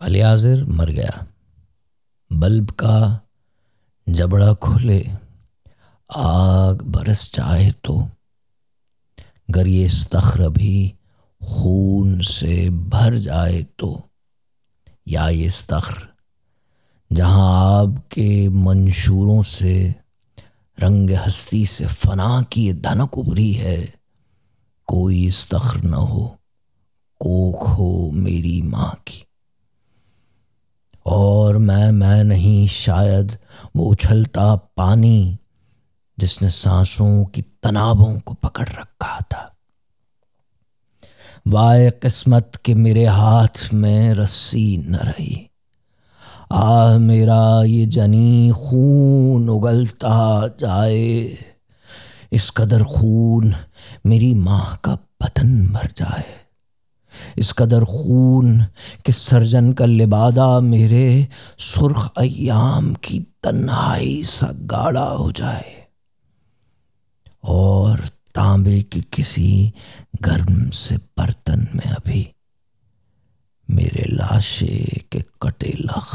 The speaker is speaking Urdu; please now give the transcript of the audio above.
الیاظر مر گیا۔ بلب کا جبڑا کھلے آگ برس جائے تو گر یہ استخر بھی خون سے بھر جائے تو۔ یا یہ استخر، جہاں آپ کے منشوروں سے، رنگ ہستی سے فنا کی دھنک ابری ہے۔ کوئی استخر نہ ہو کوکھ ہو میری ماں کی میں میں نہیں، شاید وہ اچھلتا پانی جس نے سانسوں کی تنابوں کو پکڑ رکھا تھا۔ وائے قسمت کے میرے ہاتھ میں رسی نہ رہی۔ آ میرا یہ جنی خون اگلتا جائے۔ اس قدر خون میری ماں کا بدن مر جائے۔ اس قدر خون کہ سرجن کا لبادہ میرے سرخ ایام کی تنہائی سا گاڑا ہو جائے۔ اور تانبے کی کسی گرم سے برتن میں ابھی میرے لاشے کے کٹے لخ